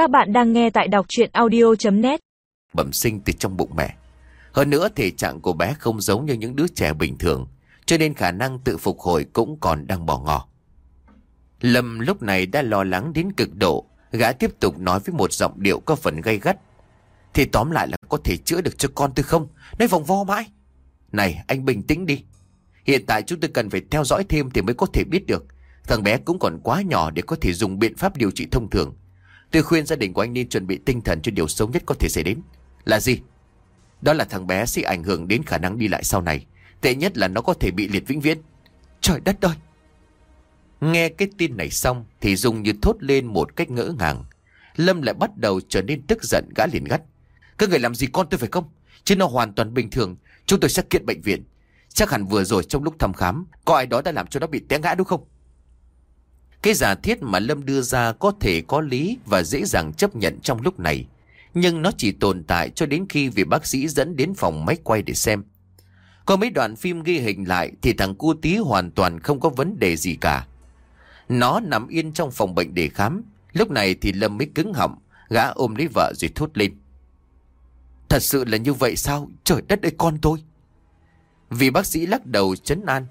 Các bạn đang nghe tại đọc chuyện audio.net Bẩm sinh từ trong bụng mẹ. Hơn nữa, thể trạng của bé không giống như những đứa trẻ bình thường, Cho nên khả năng tự phục hồi cũng còn đang bỏ ngỏ. Lâm lúc này đã lo lắng đến cực độ, Gã tiếp tục nói với một giọng điệu có phần gay gắt. Thì tóm lại là có thể chữa được cho con tôi không? Nói vòng vo mãi. Này, anh bình tĩnh đi. Hiện tại chúng tôi cần phải theo dõi thêm thì mới có thể biết được. Thằng bé cũng còn quá nhỏ để có thể dùng biện pháp điều trị thông thường. Tôi khuyên gia đình của anh nên chuẩn bị tinh thần cho điều xấu nhất có thể xảy đến. Là gì? Đó là thằng bé sẽ ảnh hưởng đến khả năng đi lại sau này. Tệ nhất là nó có thể bị liệt vĩnh viễn. Trời đất ơi! Nghe cái tin này xong thì Dung như thốt lên một cách ngỡ ngàng. Lâm lại bắt đầu trở nên tức giận gã liền gắt. Các người làm gì con tôi phải không? Chứ nó hoàn toàn bình thường. Chúng tôi sẽ kiện bệnh viện. Chắc hẳn vừa rồi trong lúc thăm khám, có ai đó đã làm cho nó bị té ngã đúng không? Cái giả thiết mà Lâm đưa ra có thể có lý và dễ dàng chấp nhận trong lúc này. Nhưng nó chỉ tồn tại cho đến khi vị bác sĩ dẫn đến phòng máy quay để xem. Có mấy đoạn phim ghi hình lại thì thằng cu tí hoàn toàn không có vấn đề gì cả. Nó nằm yên trong phòng bệnh để khám. Lúc này thì Lâm mới cứng họng, gã ôm lấy vợ rồi thốt lên. Thật sự là như vậy sao? Trời đất ơi con tôi! Vị bác sĩ lắc đầu chấn an.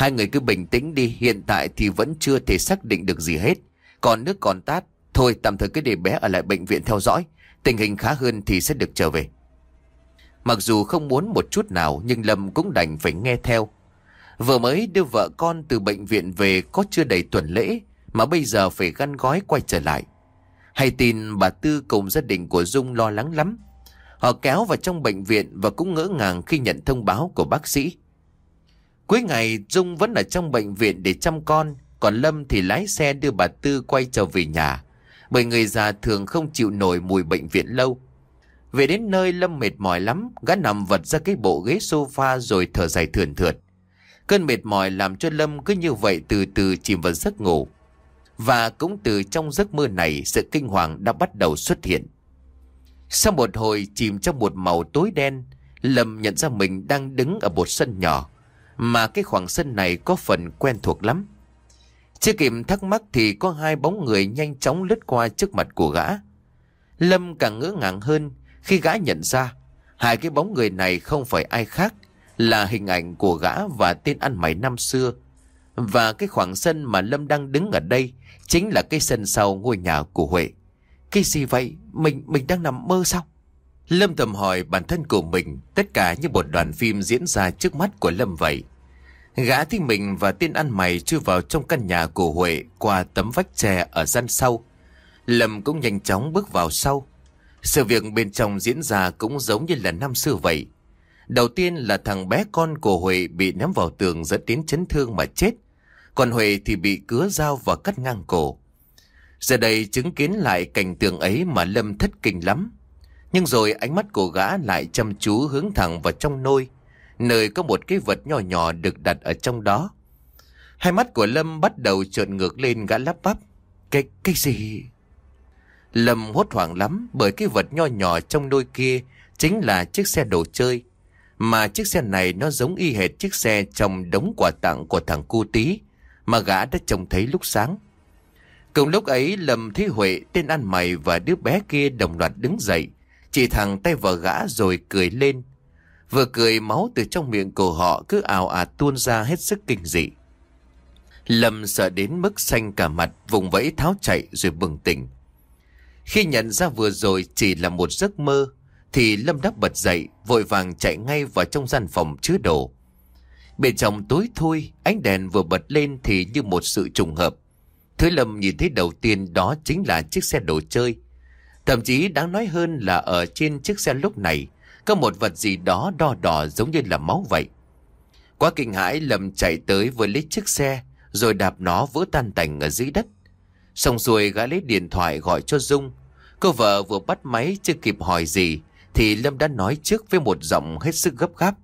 Hai người cứ bình tĩnh đi, hiện tại thì vẫn chưa thể xác định được gì hết. Còn nước còn tát, thôi tạm thời cứ để bé ở lại bệnh viện theo dõi. Tình hình khá hơn thì sẽ được trở về. Mặc dù không muốn một chút nào nhưng Lâm cũng đành phải nghe theo. Vừa mới đưa vợ con từ bệnh viện về có chưa đầy tuần lễ mà bây giờ phải găn gói quay trở lại. Hay tin bà Tư cùng gia đình của Dung lo lắng lắm. Họ kéo vào trong bệnh viện và cũng ngỡ ngàng khi nhận thông báo của bác sĩ. Cuối ngày Dung vẫn ở trong bệnh viện để chăm con, còn Lâm thì lái xe đưa bà Tư quay trở về nhà. Bởi người già thường không chịu nổi mùi bệnh viện lâu. Về đến nơi Lâm mệt mỏi lắm, gã nằm vật ra cái bộ ghế sofa rồi thở dài thườn thượt. Cơn mệt mỏi làm cho Lâm cứ như vậy từ từ chìm vào giấc ngủ. Và cũng từ trong giấc mơ này sự kinh hoàng đã bắt đầu xuất hiện. Sau một hồi chìm trong một màu tối đen, Lâm nhận ra mình đang đứng ở một sân nhỏ mà cái khoảng sân này có phần quen thuộc lắm. Chưa kịp thắc mắc thì có hai bóng người nhanh chóng lướt qua trước mặt của gã. Lâm càng ngỡ ngàng hơn khi gã nhận ra hai cái bóng người này không phải ai khác là hình ảnh của gã và tên ăn mày năm xưa. Và cái khoảng sân mà Lâm đang đứng ở đây chính là cái sân sau ngôi nhà của Huệ. Cái gì vậy? Mình mình đang nằm mơ sao? Lâm thầm hỏi bản thân của mình, tất cả như một đoàn phim diễn ra trước mắt của Lâm vậy. Gã thì mình và tiên ăn mày chui vào trong căn nhà của Huệ qua tấm vách tre ở gian sau. Lâm cũng nhanh chóng bước vào sau. Sự việc bên trong diễn ra cũng giống như là năm xưa vậy. Đầu tiên là thằng bé con của Huệ bị ném vào tường dẫn đến chấn thương mà chết. Còn Huệ thì bị cứa dao và cắt ngang cổ. Giờ đây chứng kiến lại cảnh tượng ấy mà Lâm thất kinh lắm. Nhưng rồi ánh mắt của gã lại chăm chú hướng thẳng vào trong nôi nơi có một cái vật nhỏ nhỏ được đặt ở trong đó. Hai mắt của Lâm bắt đầu trợn ngược lên gã lắp bắp. Cái, cái gì? Lâm hốt hoảng lắm bởi cái vật nhỏ nhỏ trong đôi kia chính là chiếc xe đồ chơi. Mà chiếc xe này nó giống y hệt chiếc xe trong đống quà tặng của thằng cu tí mà gã đã trông thấy lúc sáng. Cùng lúc ấy Lâm Thí Huệ, tên ăn mày và đứa bé kia đồng loạt đứng dậy, chỉ thằng tay vợ gã rồi cười lên Vừa cười máu từ trong miệng cổ họ cứ ào ạt tuôn ra hết sức kinh dị. Lâm sợ đến mức xanh cả mặt, vùng vẫy tháo chạy rồi bừng tỉnh. Khi nhận ra vừa rồi chỉ là một giấc mơ, thì Lâm đắp bật dậy, vội vàng chạy ngay vào trong gian phòng chứa đồ. Bên trong tối thui, ánh đèn vừa bật lên thì như một sự trùng hợp. Thứ Lâm nhìn thấy đầu tiên đó chính là chiếc xe đồ chơi. Thậm chí đáng nói hơn là ở trên chiếc xe lúc này có một vật gì đó đo đỏ giống như là máu vậy. Quá kinh hãi, Lâm chạy tới với lấy chiếc xe, rồi đạp nó vỡ tan tành ở dưới đất. Xong rồi gã lấy điện thoại gọi cho Dung. Cô vợ vừa bắt máy chưa kịp hỏi gì, thì Lâm đã nói trước với một giọng hết sức gấp gáp.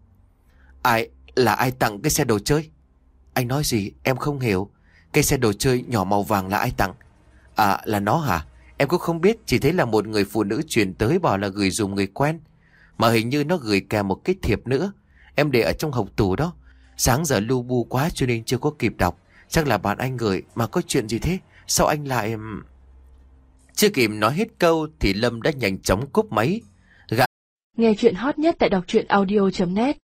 Ai, là ai tặng cái xe đồ chơi? Anh nói gì em không hiểu. Cái xe đồ chơi nhỏ màu vàng là ai tặng? À là nó hả? Em cũng không biết, chỉ thấy là một người phụ nữ truyền tới bảo là gửi dùng người quen. Mà hình như nó gửi kèm một cái thiệp nữa. Em để ở trong hộc tủ đó. Sáng giờ lưu bu quá cho nên chưa có kịp đọc. Chắc là bạn anh gửi Mà có chuyện gì thế? Sao anh lại Chưa kịp nói hết câu Thì Lâm đã nhanh chóng cúp máy. Gã... Nghe chuyện hot nhất tại đọc audio.net